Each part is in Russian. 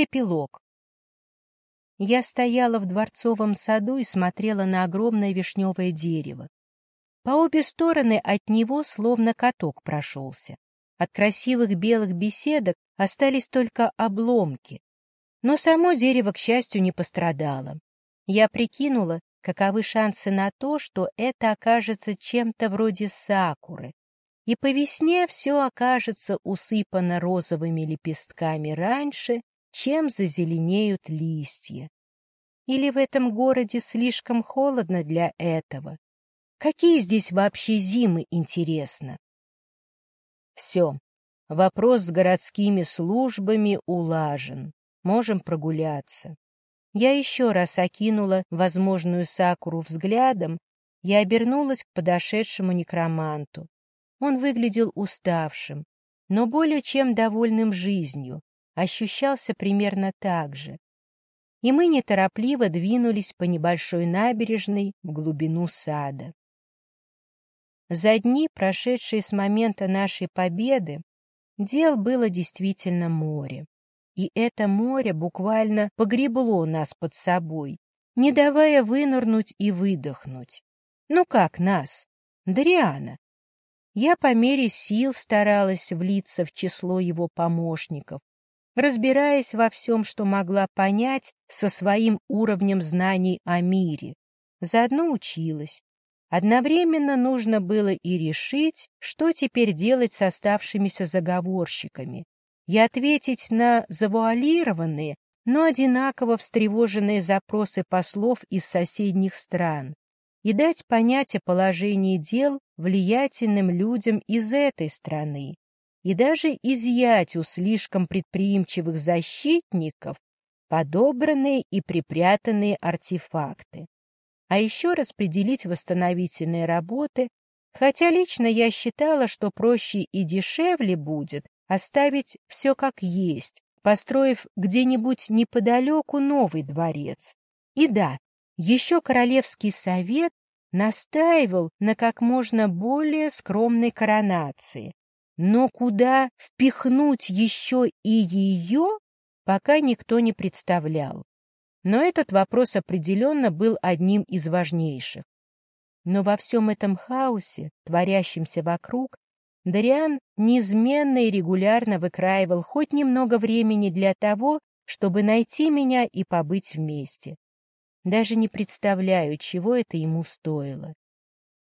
Эпилог. Я стояла в дворцовом саду и смотрела на огромное вишневое дерево. По обе стороны от него словно каток прошелся. От красивых белых беседок остались только обломки. Но само дерево, к счастью, не пострадало. Я прикинула, каковы шансы на то, что это окажется чем-то вроде сакуры, и по весне все окажется усыпано розовыми лепестками раньше, чем зазеленеют листья. Или в этом городе слишком холодно для этого? Какие здесь вообще зимы, интересно? Все, вопрос с городскими службами улажен. Можем прогуляться. Я еще раз окинула возможную Сакуру взглядом и обернулась к подошедшему некроманту. Он выглядел уставшим, но более чем довольным жизнью, ощущался примерно так же. И мы неторопливо двинулись по небольшой набережной в глубину сада. За дни, прошедшие с момента нашей победы, дел было действительно море. И это море буквально погребло нас под собой, не давая вынырнуть и выдохнуть. Ну как нас? Дриана. Я по мере сил старалась влиться в число его помощников, разбираясь во всем, что могла понять со своим уровнем знаний о мире. Заодно училась. Одновременно нужно было и решить, что теперь делать с оставшимися заговорщиками, и ответить на завуалированные, но одинаково встревоженные запросы послов из соседних стран и дать понять о дел влиятельным людям из этой страны, и даже изъять у слишком предприимчивых защитников подобранные и припрятанные артефакты. А еще распределить восстановительные работы, хотя лично я считала, что проще и дешевле будет оставить все как есть, построив где-нибудь неподалеку новый дворец. И да, еще Королевский совет настаивал на как можно более скромной коронации, но куда впихнуть еще и ее, пока никто не представлял. Но этот вопрос определенно был одним из важнейших. Но во всем этом хаосе, творящемся вокруг, Дариан неизменно и регулярно выкраивал хоть немного времени для того, чтобы найти меня и побыть вместе. Даже не представляю, чего это ему стоило.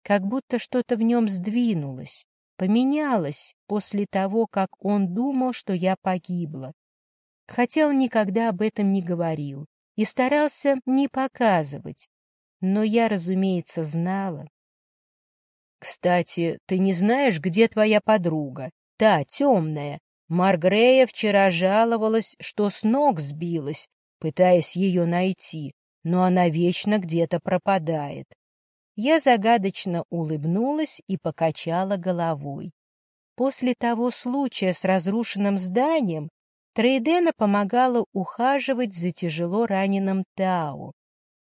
Как будто что-то в нем сдвинулось, поменялось после того, как он думал, что я погибла. Хотя он никогда об этом не говорил и старался не показывать, но я, разумеется, знала. «Кстати, ты не знаешь, где твоя подруга? Та, темная. Маргрея вчера жаловалась, что с ног сбилась, пытаясь ее найти, но она вечно где-то пропадает. Я загадочно улыбнулась и покачала головой. После того случая с разрушенным зданием Трейдена помогала ухаживать за тяжело раненым Тау.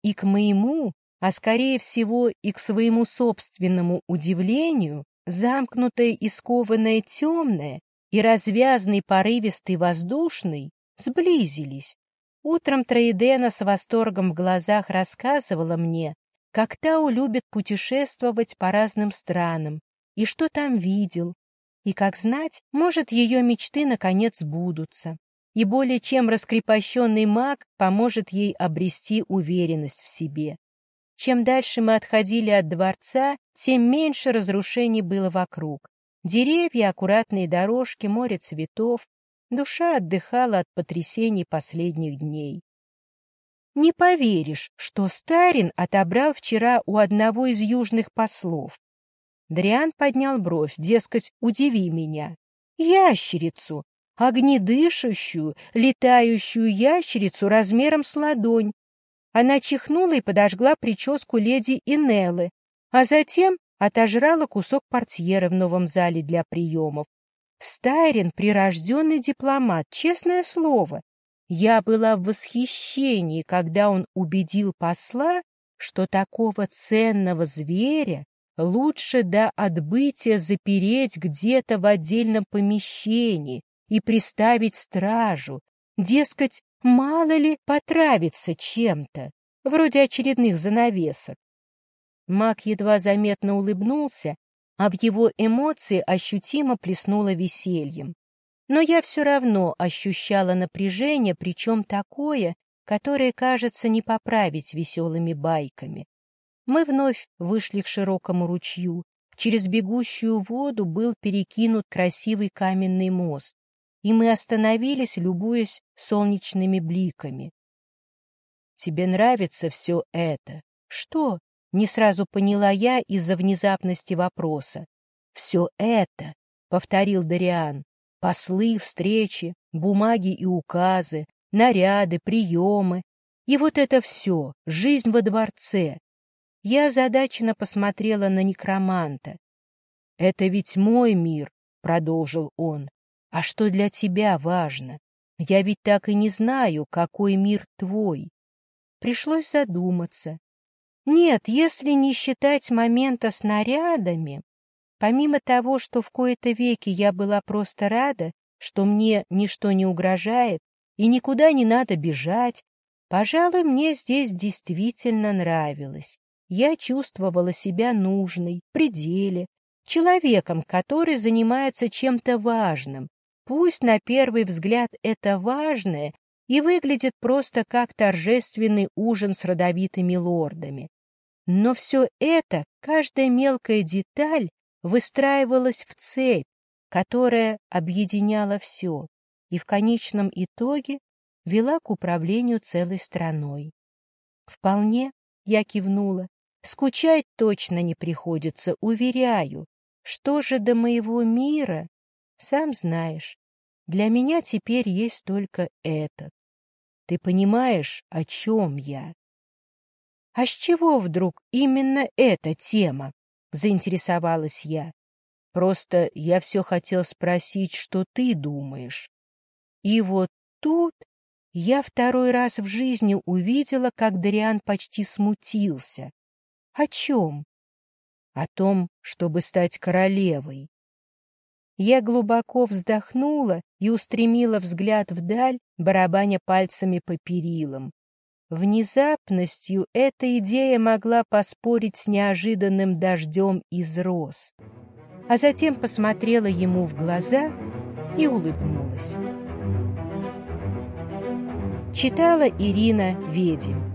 И к моему, а скорее всего и к своему собственному удивлению, замкнутая и скованная темная и развязный порывистый воздушный сблизились. Утром Троидена с восторгом в глазах рассказывала мне, как Тау любит путешествовать по разным странам, и что там видел, и, как знать, может, ее мечты наконец сбудутся, и более чем раскрепощенный маг поможет ей обрести уверенность в себе. Чем дальше мы отходили от дворца, тем меньше разрушений было вокруг. Деревья, аккуратные дорожки, море цветов. Душа отдыхала от потрясений последних дней. Не поверишь, что Старин отобрал вчера у одного из южных послов. Дриан поднял бровь, дескать, удиви меня. Ящерицу, огнедышащую, летающую ящерицу размером с ладонь. Она чихнула и подожгла прическу леди Инеллы, а затем отожрала кусок портьеры в новом зале для приемов. Стайрин — прирожденный дипломат, честное слово. Я была в восхищении, когда он убедил посла, что такого ценного зверя лучше до отбытия запереть где-то в отдельном помещении и приставить стражу. Дескать, Мало ли потравится чем-то, вроде очередных занавесок. Мак едва заметно улыбнулся, а в его эмоции ощутимо плеснуло весельем. Но я все равно ощущала напряжение, причем такое, которое, кажется, не поправить веселыми байками. Мы вновь вышли к широкому ручью. Через бегущую воду был перекинут красивый каменный мост, и мы остановились, любуясь солнечными бликами. — Тебе нравится все это? — Что? — не сразу поняла я из-за внезапности вопроса. — Все это, — повторил Дариан, — послы, встречи, бумаги и указы, наряды, приемы. И вот это все, жизнь во дворце, я озадаченно посмотрела на некроманта. — Это ведь мой мир, — продолжил он. — А что для тебя важно? Я ведь так и не знаю, какой мир твой. Пришлось задуматься. Нет, если не считать момента с нарядами, помимо того, что в кои-то веки я была просто рада, что мне ничто не угрожает и никуда не надо бежать, пожалуй, мне здесь действительно нравилось я чувствовала себя нужной, пределе, человеком, который занимается чем-то важным. Пусть на первый взгляд это важное и выглядит просто как торжественный ужин с родовитыми лордами. Но все это, каждая мелкая деталь, выстраивалась в цепь, которая объединяла все и в конечном итоге вела к управлению целой страной. Вполне, я кивнула, Скучать точно не приходится, уверяю. Что же до моего мира? Сам знаешь, для меня теперь есть только этот. Ты понимаешь, о чем я? А с чего вдруг именно эта тема? Заинтересовалась я. Просто я все хотел спросить, что ты думаешь. И вот тут я второй раз в жизни увидела, как Дариан почти смутился. О чем? О том, чтобы стать королевой. Я глубоко вздохнула и устремила взгляд вдаль, барабаня пальцами по перилам. Внезапностью эта идея могла поспорить с неожиданным дождем из роз. А затем посмотрела ему в глаза и улыбнулась. Читала Ирина Ведим.